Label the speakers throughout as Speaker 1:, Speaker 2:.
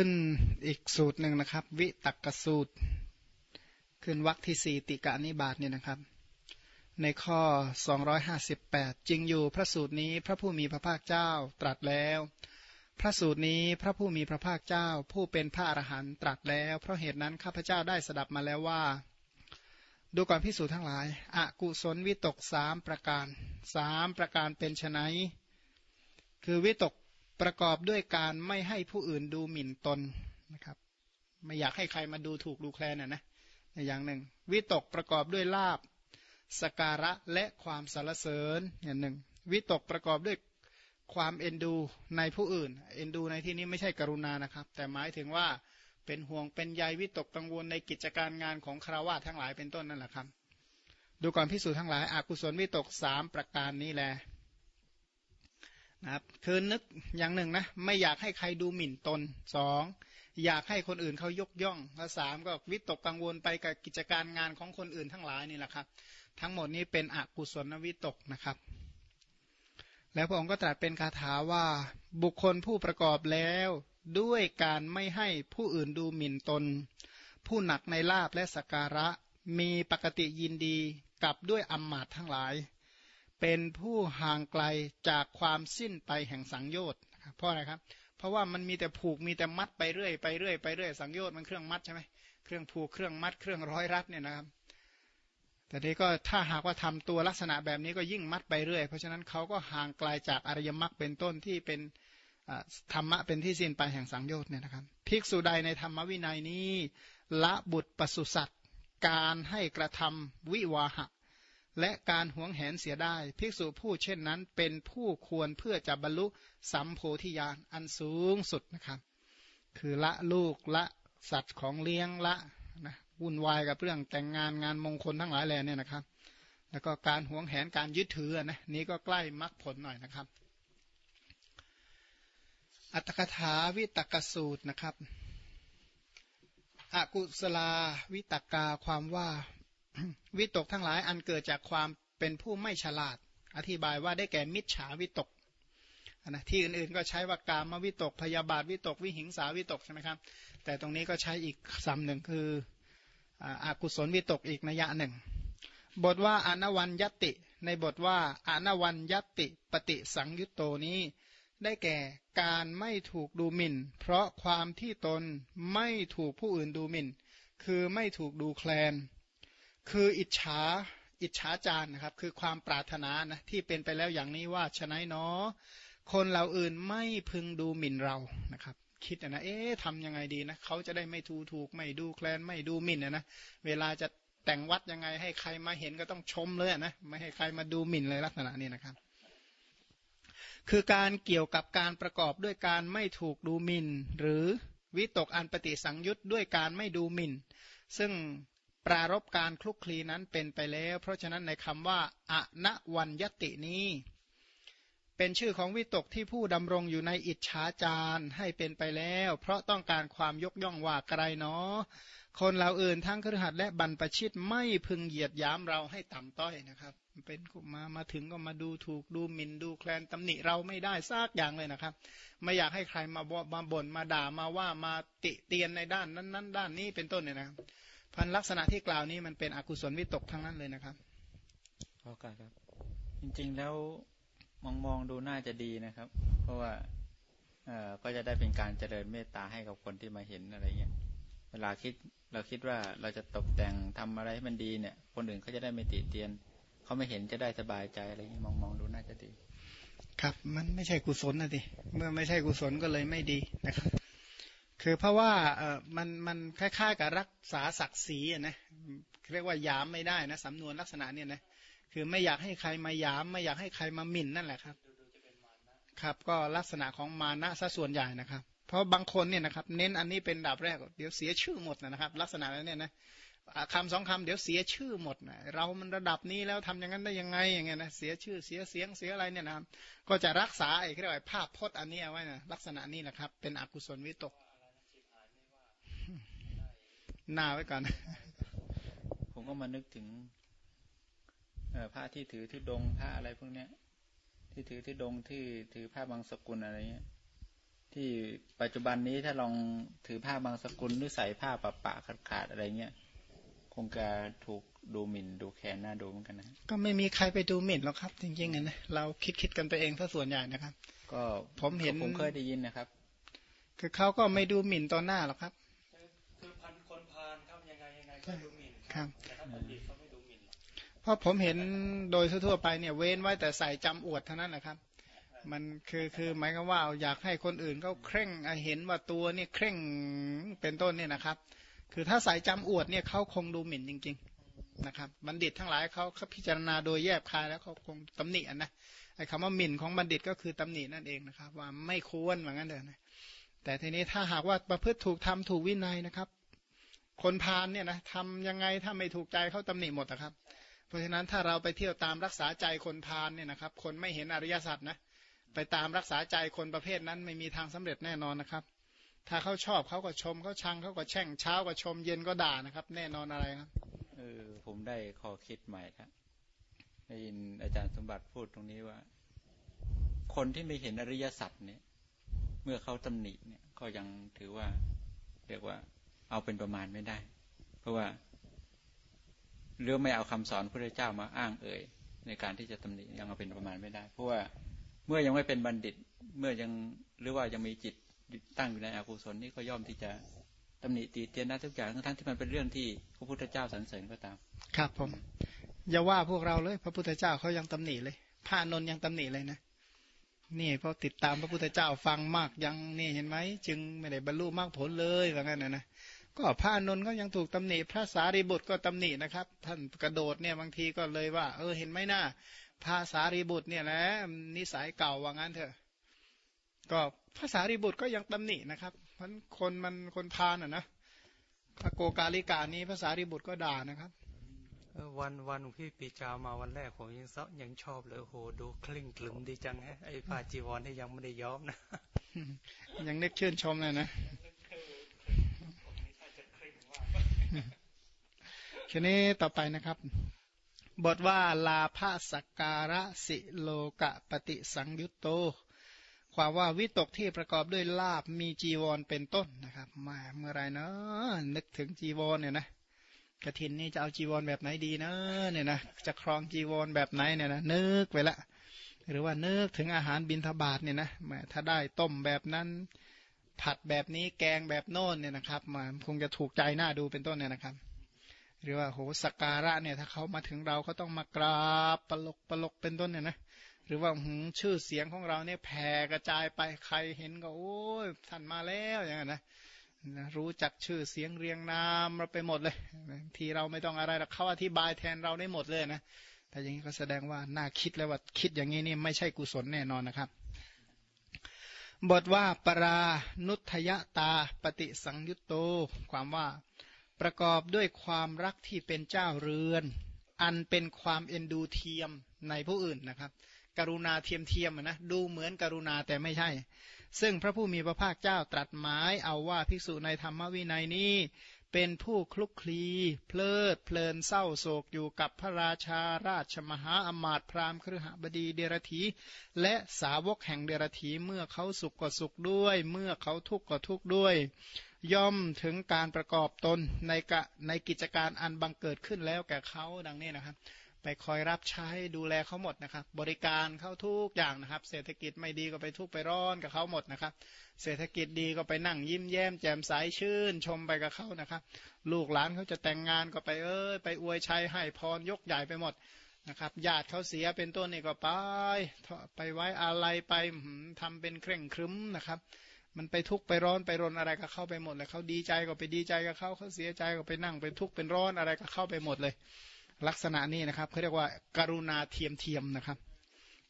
Speaker 1: ขึ้นอีกสูตรหนึ่งนะครับ วิตักกสูตร ขึ้นวรรคที่สี่ติกานิบาตเนี่ยนะครับ ในข้อ 258 จริงอยู่พระสูตรนี้พระผู้มีพระภาคเจ้าตรัสแล้ว พระสูตรนี้พระผู้มีพระภาคเจ้า ผู้เป็นพระอรหันต์ตรัสแล้ว เพราะเหตุนั้นข้าพเจ้าได้สดับมาแล้วว่า ดูก่อนพิสูจน์ทั้งหลายอากุศลวิตกสามประการสามประการเป็นไฉนคือวิตก ประกอบด้วยการไม่ให้ผู้อื่นดูหมิ่นตนนะครับ ไม่อยากให้ใครมาดูถูกดูแคลนนะนะอย่างหนึ่ง วิตกประกอบด้วยลาบสการะและความสารเสริญอย่างหนึ่ง วิตกประกอบด้วยความเอ็นดูในผู้อื่น เอ็นดูในที่นี้ไม่ใช่กรุณานะครับ แต่หมายถึงว่าเป็นห่วงเป็นใยวิตกกังวลในกิจการงานของคราวาทั้งหลายเป็นต้นนั่นแหละครับ ดูก่อนพิสูจน์ทั้งหลายอากุศลวิตกสามประการนี้แหละ นะครับคือนึกอย่างหนึ่งนะไม่อยากให้ใครดูหมิ่นตนสองอยากให้คนอื่นเขายกย่องและสามก็วิตกกังวลไปกับกิจการงานของคนอื่นทั้งหลายนี่แหละครับ ทั้งหมดนี้เป็นอกุศลวิตกนะครับ แล้วพระองค์ก็ตรัสเป็นคาถาว่าบุคคลผู้ประกอบแล้วด้วยการไม่ให้ผู้อื่นดูหมิ่นตน ผู้หนักในลาบและสการะ มีปกติยินดีกับด้วยอำมาตทั้งหลาย เป็นผู้ห่างไกลจากความสิ้นไปแห่งสังโยชน์เพราะอะไรครับ เพราะว่ามันมีแต่ผูกมีแต่มัดไปเรื่อยไปเรื่อยไปเรื่อยสังโยชน์มันเครื่องมัดใช่ไหมเครื่องผูกเครื่องมัดเครื่องร้อยรัดเนี่ยนะครับ แต่นี้ก็ถ้าหากว่าทำตัวลักษณะแบบนี้ก็ยิ่งมัดไปเรื่อย เพราะฉะนั้นเขาก็ห่างไกลาจากอริยมรรคเป็นต้นที่เป็นธรรมะเป็นที่สิ้นไปแห่งสังโยชน์เนี่ยนะครับภิกษุใดในธรรมวินัยนี้ ละบุตรปสุสัตการให้กระทำวิวาหะ และการหวงแหนเสียได้ ภิกษุผู้เช่นนั้นเป็นผู้ควรเพื่อจะบรรลุสัมโพธิญาณอันสูงสุดนะครับ คือละลูกละสัตว์ของเลี้ยงละนะวุ่นวายกับเรื่องแต่งงานงานมงคลทั้งหลายแหล่เนี่ยนะครับ แล้วก็การหวงแหนการยึดถือนะนี้ก็ใกล้มรรคผลหน่อยนะครับ อัตถกถาวิตกสูตรนะครับอกุศลาวิตกาความว่า วิตกทั้งหลายอันเกิดจากความเป็นผู้ไม่ฉลาด อธิบายว่าได้แก่มิจฉาวิตกนะที่อื่นๆก็ใช้ว่ากามวิตกพยาบาทวิตกวิหิงสาวิตกใช่ไหมครับ แต่ตรงนี้ก็ใช้อีกสำหนึ่งคืออากุศลวิตกอีกนัยยะหนึ่ง บทว่าอนวันยติ ในบทว่าอนวันยติปฏิสังยุตโตนี้ได้แก่การไม่ถูกดูหมิ่น เพราะความที่ตนไม่ถูกผู้อื่นดูหมิ่น คือไม่ถูกดูแคลน คืออิจฉาอิจฉาจารนะครับ คือความปรารถนานะที่เป็นไปแล้วอย่างนี้ว่าฉะนั้นเนาะคนเราอื่นไม่พึงดูหมิ่นเรานะครับ คิดนะเอ๊ะทำยังไงดีนะเขาจะได้ไม่ทูถูกไม่ดูแคลนไม่ดูหมิ่นนะเวลาจะแต่งวัดยังไงให้ใครมาเห็นก็ต้องชมเลยนะไม่ให้ใครมาดูหมิ่นเลยลักษณะนี้นะครับ คือการเกี่ยวกับการประกอบด้วยการไม่ถูกดูหมิ่น หรือวิตกอันปฏิสังยุตด้วยการไม่ดูหมิ่น ซึ่ง ปรารบการคลุกคลีนั้นเป็นไปแล้ว เพราะฉะนั้นในคำว่าอนวัญยตินี้ เป็นชื่อของวิตกที่ผู้ดำรงอยู่ในอิจฉาจารให้เป็นไปแล้ว เพราะต้องการความยกย่องว่าไกลเนาะคนเราอื่นทั้งครหัสและบรรพชิตไม่พึงเหยียดย้ำเราให้ต่ำต้อยนะครับ เป็นมามาถึงก็มาดูถูกดูหมิ่นดูแคลนตำหนิเราไม่ได้ซากอย่างเลยนะครับ ไม่อยากให้ใครมามาบ่นมาด่ามาว่ามาติเตียนในด้านนั้นนั้นด้านนี้เป็นต้นเนี่ยนะครับ พันลักษณะที่กล่าวนี้มันเป็นอกุศลวิตกทั้งนั้นเลยนะครับ
Speaker 2: ขอการครับ จริงๆแล้วมองมองดูน่าจะดีนะครับ เพราะว่าเอ่อก็จะได้เป็นการเจริญเมตตาให้กับคนที่มาเห็นอะไรเงี้ยเวลาคิดเราคิดว่าเราจะตกแต่งทำอะไรให้มันดีเนี่ย คนอื่นเขาจะได้ไม่ติเตียนเขาไม่เห็นจะได้สบายใจอะไรเงี้ยมองมองดูน่าจะดี
Speaker 1: ครับ มันไม่ใช่กุศลนะดิเมื่อไม่ใช่กุศลก็เลยไม่ดีนะครับ คือเพราะว่าเออมันมันคล้ายๆกับรักษาศักดิ์ศรีนะเรียกว่ายามไม่ได้นะสำนวนลักษณะเนี่ยนะคือไม่อยากให้ใครมายาม ไม่อยากให้ใครมาหมิ่นนั่นแหละครับ ครับก็ลักษณะของมานะซะส่วนใหญ่นะครับ เพราะบางคนเนี่ยนะครับ เน้นอันนี้เป็นดาบแรก เดี๋ยวเสียชื่อหมดนะครับ ลักษณะนั้นเนี่ยนะคำสองคำเดี๋ยวเสียชื่อหมดนะเรามันระดับนี้แล้วทำอย่างนั้นได้ยังไงอย่างเงี้ยนะเสียชื่อเสียเสียงเสียอะไรเนี่ยนะครับ ก็จะรักษาไอ้เรียกว่าภาพพจน์อันนี้เอาไว้นะลักษณะนี้แหละครับ เป็นอกุศลวิตก หน้าไว้ก่อน
Speaker 2: ผมก็มานึกถึงพระที่ถือที่ดงพระอะไรพวกเนี้ย ที่ถือที่ดงที่ถือผ้าบางสกุลอะไรเงี้ย ที่ปัจจุบันนี้ถ้าลองถือผ้าบางสกุลหรือใส่ผ้าปะปะขาดขาดอะไรเงี้ยคงจะถูกดูหมิ่นดูแคลนหน้าดูเหมือนกันนะ
Speaker 1: ก็ไม่มีใครไปดูหมิ่นหรอกครับ จริงๆนะเราคิดคิดกันไปเองถ้าส่วนใหญ่นะครับ
Speaker 2: ก็
Speaker 1: ผมเห็น
Speaker 2: ผมเคยได้ยินนะครับ
Speaker 1: คือเขาก็ไม่ดูหมิ่นต่อหน้าหรอกครับ
Speaker 3: ครับแต่ถ้าบัณฑิตเขาไม่ดูหมิ่นหรอก
Speaker 1: เพราะผมเห็นโดยทั่วๆไปเนี่ยเว้นไว้แต่ใส่จำอวดเท่านั้นแหละครับมันคือคือหมายความว่าอยากให้คนอื่นเขาเคร่งอะเห็นว่าตัวเนี่ยเคร่งเป็นต้นเนี่ยนะครับ คือถ้าใส่จำอวดเนี่ยเขาคงดูหมิ่นจริง ๆนะครับ บัณฑิตทั้งหลายเขาเขาพิจารณาโดยแยบคายแล้วเขาคงตำหนิอะนะไอ้คำว่าหมิ่นของบัณฑิตก็คือตำหนินั่นเองนะครับ ว่าไม่ควรเหมือนกันเดินะแต่ทีนี้ถ้าหากว่าประพฤติถูกทำถูกวินัยนะครับ คนพาลเนี่ยนะทำยังไงถ้าไม่ถูกใจเขาตำหนิหมดนะครับ เพราะฉะนั้นถ้าเราไปเที่ยวตามรักษาใจคนพาลเนี่ยนะครับ คนไม่เห็นอริยสัจนะไปตามรักษาใจคนประเภทนั้นไม่มีทางสำเร็จแน่นอนนะครับ ถ้าเขาชอบเขาก็ชมเขาชังเขาก็แช่งเช้าก็ชมเย็นก็ด่านะครับ แน่นอนอะไรครับ
Speaker 2: เออผมได้ข้อคิดใหม่ครับได้ยินอาจารย์สมบัติพูดตรงนี้ว่า คนที่ไม่เห็นอริยสัจเนี่ย เมื่อเขาตำหนิเนี่ยก็ยังถือว่า เรียกว่า เอาเป็นประมาณไม่ได้ เพราะว่าเรื่องไม่เอาคำสอนพระเจ้ามาอ้างเอ่ยในการที่จะตำหนิยังเอาเป็นประมาณไม่ได้ เพราะว่าเมื่อยังไม่เป็นบัณฑิตเมื่อยังหรือว่ายังมีจิตตั้งอยู่ในอกุศลนี่ก็ย่อมที่จะตำหนิตีเตียนได้ทุกอย่างทั้งที่มันเป็นเรื่องที่พระพุทธเจ้าสรรเสริญก็ตาม
Speaker 1: ครับผมอย่าว่าพวกเราเลย พระพุทธเจ้าเขายังตำหนิเลยพระนนยังตำหนิเลยนะนี่เพราะติดตามพระพุทธเจ้าฟังมากยังนี่เห็นไหมจึงไม่ได้บรรลุมรรคผลเลยว่างั้นนะนะ ก็พระอานนท์ก็ยังถูกตำหนิ พระสารีบุตรก็ตำหนินะครับ ท่านกระโดดเนี่ยบางทีก็เลยว่า เออเห็นไหมหน้าพระสารีบุตรเนี่ยแหละนิสัยเก่าว่างั้นเถอะ ก็พระสารีบุตรก็ยังตำหนินะครับเพราะคนมันคนพาลอะนะพระโกกาลิกานี้พระสารีบุตรก็ด่านะครับ
Speaker 3: เออวันวันพี่ปีจามาวันแรกผมยังซะยังชอบเลยโอ้โหดูคลิ่งคลึมดีจังฮะไอ้ผ้าจีวรที่ยังไม่ได้ย้อมนะ
Speaker 1: ยังนึกชื่นชมเลยนะ ทีนี้ต่อไปนะครับ บทว่าลาภสักการะสิโลกะปฏิสังยุตโต ความว่าวิตกที่ประกอบด้วยลาบมีจีวรเป็นต้นนะครับมาเมื่อไรเนาะนึกถึงจีวรเนี่ยนะกระถินนี่จะเอาจีวรแบบไหนดีนะเนี่ยนะจะครองจีวรแบบไหนเนี่ยนะนึกไปละ หรือว่านึกถึงอาหารบินทบาทเนี่ยนะแหมถ้าได้ต้มแบบนั้น ผัดแบบนี้แกงแบบโน้นเนี่ยนะครับมันคงจะถูกใจหน้าดูเป็นต้นเนี่ยนะครับ หรือว่าโหสักการะเนี่ยถ้าเขามาถึงเราเขาต้องมากราบปลกปลกเป็นต้นเนี่ยนะหรือว่าหืมชื่อเสียงของเราเนี่ยแผ่กระจายไปใครเห็นก็โอ้ยท่านมาแล้วอย่างนั้นนะนะรู้จักชื่อเสียงเรียงนามเราไปหมดเลยทีเราไม่ต้องอะไรหรอกเขาอธิบายแทนเราได้หมดเลยนะแต่อย่างนี้ก็แสดงว่าน่าคิดแล้วว่าคิดอย่างนี้นี่ไม่ใช่กุศลแน่นอนนะครับ บทว่าปรานุทยตาปฏิสังยุตโต ความว่าประกอบด้วยความรักที่เป็นเจ้าเรือน อันเป็นความเอ็นดูเทียมในผู้อื่นนะครับ กรุณาเทียมเทียมนะดูเหมือนกรุณาแต่ไม่ใช่ ซึ่งพระผู้มีพระภาคเจ้าตรัสหมายเอาว่าภิกษุในธรรมวินัยนี้ เป็นผู้คลุกคลี เพลิดเพลินเศร้าโศกอยู่กับพระราชาราชมหาอมาตย์พราหมณ์ครหบดีเดรธีและสาวกแห่งเดรธีเมื่อเขาสุขก็สุขด้วย เมื่อเขาทุกข์ก็ทุกข์ด้วย ย่อมถึงการประกอบตนในกะในกิจการอันบังเกิดขึ้นแล้วแก่เขาดังนี้นะครับ ไปคอยรับใช้ดูแลเขาหมดนะครับ บริการเขาทุกอย่างนะครับ เศรษฐกิจไม่ดีก็ไปทุกไปร้อนกับเขาหมดนะครับ เศรษฐกิจดีก็ไปนั่งยิ้มแย้มแจ่มใสชื่น ชมไปกับเขานะครับ ลูกหลานเขาจะแต่งงานก็ไปเอ้ยไปอวยชัยให้พรยกใหญ่ไปหมดนะครับญาติเขาเสียเป็นต้นนี่ก็ไป ไปไว้อะไรไปหืมทำเป็นเคร่งครึ้มนะครับ มันไปทุกข์ไปร้อนไปรนอะไรกับเข้าไปหมดเลยเขาดีใจก็ไปดีใจกับเขาเขาเสียใจก็ไปนั่งไปทุกข์เป็นร้อนอะไรก็เข้าไปหมดเลย ลักษณะนี้นะครับเขาเรียกว่าการุณาเทียมเทียมนะครับ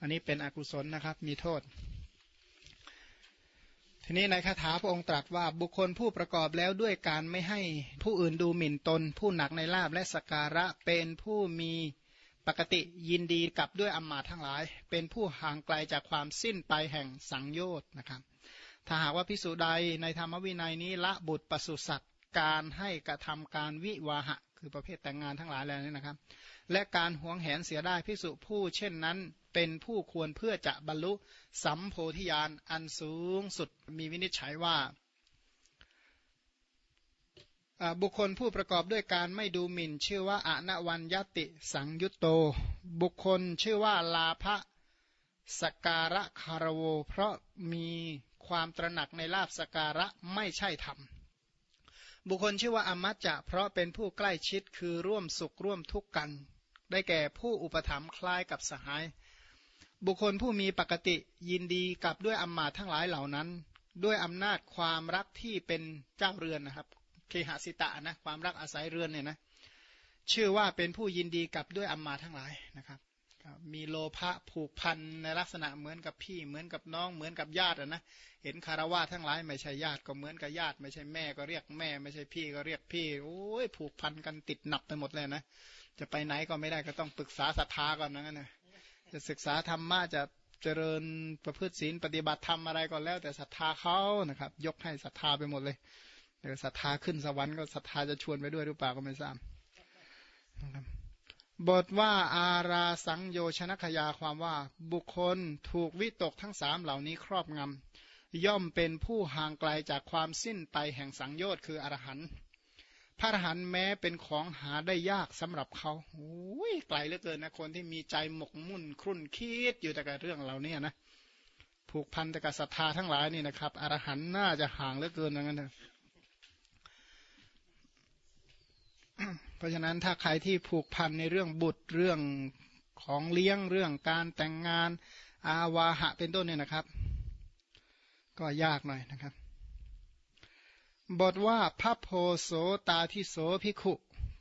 Speaker 1: อันนี้เป็นอกุศลนะครับมีโทษ ทีนี้ในคาถาพระองค์ตรัสว่าบุคคลผู้ประกอบแล้วด้วยการไม่ให้ผู้อื่นดูหมิ่นตน ผู้หนักในลาบและสการะเป็นผู้มีปกติยินดีกับด้วยอำมาตทั้งหลาย เป็นผู้ห่างไกลจากความสิ้นไปแห่งสังโยชน์นะครับ ถ้าหากว่าพิสูจใดในธรรมวินัยนี้ละบุตรปศุสัตว การให้กระทำการวิวาหะ คือประเภทแต่งงานทั้งหลายแล้วนี่นะครับ และการหวงแหนเสียได้พิสุผู้ เช่นนั้นเป็นผู้ควรเพื่อจะบรรลุสัมโพธิญาณอันสูงสุดมีวินิจฉัยว่าบุคคลผู้ประกอบด้วยการไม่ดูหมิ่น ชื่อว่าอนวันยติสังยุตโต บุคคลชื่อว่าลาภสการะคารโว เพราะมีความตระหนักในลาบสการะไม่ใช่ธรรม บุคคลชื่อว่าอมัจจะเพราะเป็นผู้ใกล้ชิดคือร่วมสุขร่วมทุกข์กัน ได้แก่ผู้อุปถัมภ์คล้ายกับสหาย บุคคลผู้มีปกติยินดีกับด้วยอำมาตทั้งหลายเหล่านั้น ด้วยอำนาจความรักที่เป็นเจ้าเรือนนะครับเคหสิตะนะความรักอาศัยเรือนเนี่ยนะชื่อว่าเป็นผู้ยินดีกับด้วยอำมาทั้งหลายนะครับ มีโลภะผูกพันในลักษณะเหมือนกับพี่เหมือนกับน้องเหมือนกับญาตินะเห็นคารวะทั้งหลายไม่ใช่ญาติก็เหมือนกับญาติ ไม่ใช่แม่ก็เรียกแม่ ไม่ใช่พี่ก็เรียกพี่โอ้ยผูกพันกันติดหนับไปหมดเลยนะจะไปไหนก็ไม่ได้ก็ต้องปรึกษาศรัทธาก่อนนะนะจะศึกษาธรรมะจะเจริญประพฤติศีลปฏิบัติธรรมอะไรก็แล้ว แต่ศรัทธาเขานะครับ ยกให้ศรัทธาไปหมดเลยเดี๋ยวศรัทธาขึ้นสวรรค์ก็ศรัทธาจะชวนไปด้วยหรือเปล่าก็ไม่ทราบบ บทว่าอาราสังโยชนคยาความว่าบุคคลถูกวิตกทั้งสามเหล่านี้ครอบงำ ย่อมเป็นผู้ห่างไกลจากความสิ้นไปแห่งสังโยชน์คืออรหันต์พระอรหันต์แม้เป็นของหาได้ยากสำหรับเขาโอ้ยไกลเหลือเกินนะคนที่มีใจหมกมุ่นครุ่นคิดอยู่แต่กับเรื่องเหล่านี้นะผูกพันแต่กับศรัทธาทั้งหลายนี่นะครับอรหันต์น่าจะห่างเหลือเกินอย่างนั้นเถอะเพ ราะฉะนั้นถ้าใครที่ผูกพันในเรื่องบุตรเรื่องของเลี้ยงเรื่องการแต่งงาน อาวาหะเป็นต้นเนี่ยนะครับ ก็ยากหน่อยนะครับ บทว่าพระโพโสตาทิโสพิขุ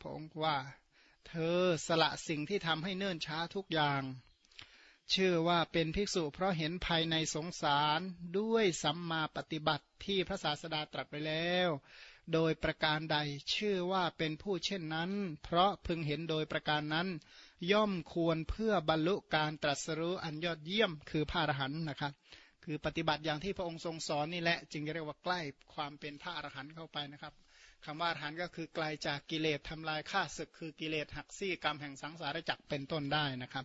Speaker 1: พระองค์ว่า เธอสละสิ่งที่ทำให้เนิ่นช้าทุกอย่าง ชื่อว่าเป็นภิกษุเพราะเห็นภายในสงสารด้วยสัมมาปฏิบัติที่พระศาสดาตรัสไปแล้ว โดยประการใดชื่อว่าเป็นผู้เช่นนั้น เพราะพึงเห็นโดยประการนั้น ย่อมควรเพื่อบรรลุการตรัสรู้อันยอดเยี่ยมคือพระอรหันต์นะครับ คือปฏิบัติอย่างที่พระองค์ทรงสอนนี่แหละ จึงเรียกว่าใกล้ความเป็นพระอรหันต์เข้าไปนะครับคำว่าอรหันต์ก็คือไกลาจากกิเลสทำลายข้าศึกคือกิเลสหักซี่กรรมแห่งสังสารวัฏเป็นต้นได้นะครับ